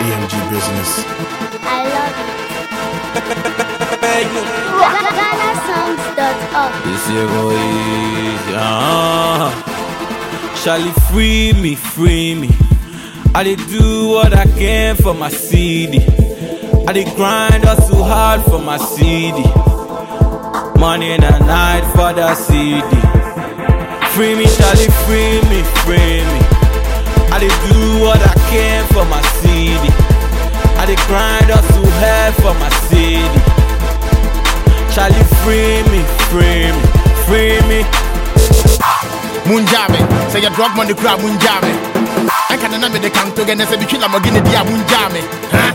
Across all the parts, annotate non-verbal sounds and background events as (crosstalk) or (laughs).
AMG business. I love it. GhanaSongs.org. This year go easy. Ah. Charlie, free me, free me. I did do what I can for my CD. I did grind hustle hard for my CD. Money in the night for the CD. Free me, Charlie, free me, free me. I did do what I can for my CD. I grind hustle hard for my CD. Charlie, free me, free me, free me. Munjame, say your drug money crab Munjame. I can name the count again as a bitch I'm gonna dia Munjame. Huh?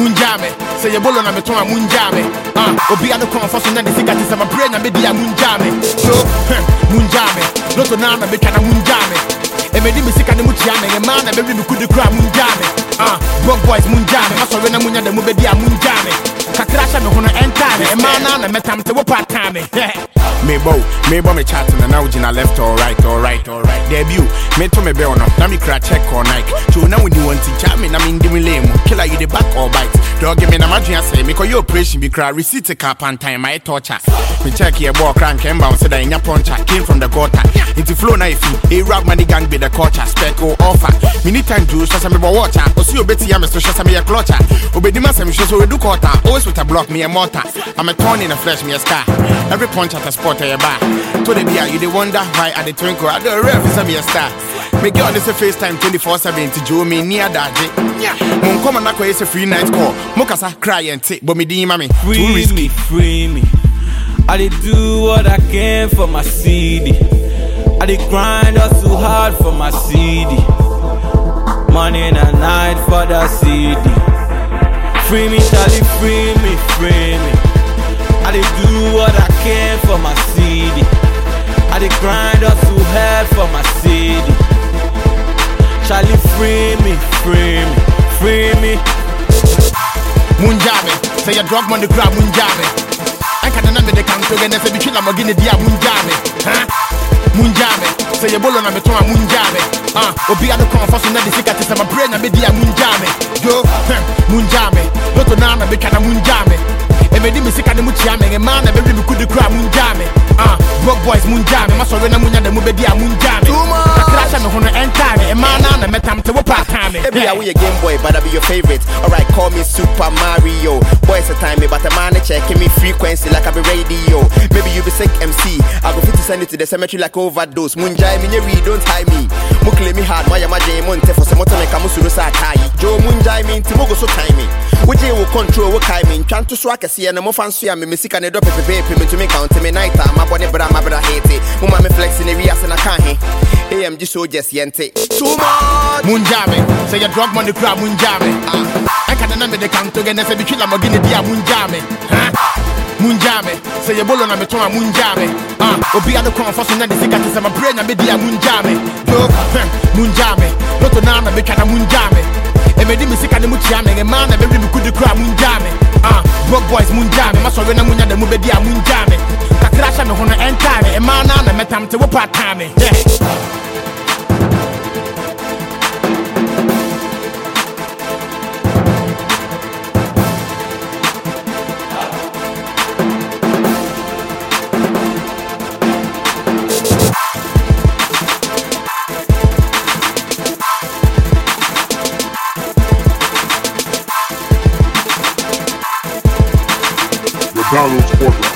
Munjame, say your bolo na me toa Munjame. Ah, obi ano kon for na the sikat is my brain na me dia Munjame. So, huh, Munjame, loto na na me kana Munjame. Emedi me sika ne mu tia me ma na be wi me kudu kra Munjame. Ah, broke boys Munjame, ma sorry na munya de mu be dia Munjame. Kakra sha me hono entire, e ma na na metam te wo part time. (laughs) Me bow, me bow me chat na now jina left or right or right or right. Debut, me to me be no, na me cra check or Nike. To na you want to chat me na me ndi me lame. Killer you the back or bite. Give me na me call you operation be cra receipt cap and time my torture. Me check here ball crank and bounce that in your puncher came from the gutter. Into flow na ifi, a rag money gang be the culture spec or offer. Me need time to so me water. O see obeti ya me so so me a clutcher. Obedi ma say me so we do quarter. Always with a block me a mortar. I'm a thorn in the flesh me a scar. Every punch at a spot a bar. To the beer you dey wonder why I the twinkle. I the ref is a be a star. Me girl this a FaceTime 24/7 to Joe me near daje. Mon come is a free night call. Mo kasa cry and take but me di mami. Free me, free me. I did do what I can for my CD. I did grind too hard for my CD. In the night for the CD. Free me, Charlie, free me, free me. I did do what I can for my CD. I did grind hustle hard for my CD. Charlie, free me, free me, free me. Munjame, say your drug money grab Munjame. I can name the count again as a bitch I'm gonna dia Munjame. Huh? Munjame, say your bolo na me toa Munjame. Ah, obi ano kon for so na the sikat is my brain na me dia Munjame. Yo, huh, Munjame, loto na na me kana Munjame. Emedi me sika ne mu tia me ma na be wi me kudu kra Munjame. Ah, broke boys Munjame, ma sorry na munya de mu be dia Munjame. Na na metam te wo pa time. Maybe I be a Game Boy, but I be your favorite. Alright, call me Super Mario. Boys a time me, but a man checking me frequency like I be radio. Maybe you be sick MC. I go fit to send you to the cemetery like overdose. Munjai me read, don't tie me. Mukle me hard, my yama jay monte for some motor like Kamusuru sa tai. Joe Munjai me into Mogo so time me. Which will control what kai me. Trying to swag a see and I'm fancy and me missika ne drop pepe payment to me count me night time. My body bra my bra hate it. Hit. AMG soldiers yente. Too much. Munjame, say your drug money crab Munjame. Ah, I can name the count again as a bitch I'm gonna dia Munjame. Huh? Munjame, say your bolo na me toa Munjame. Ah, obi ano kon for so na the sikat is my brain na me dia Munjame. Yo, huh, Munjame, loto na na me kana Munjame. Emedi me sika ne mu tia me ma na be wi me kudu kra Munjame. Ah, broke boys Munjame, ma sorry na munya de mu be dia Munjame. Kakra sha me hono entire, e ma na na metam te wo part time. Yeah. McDonald's Corporate.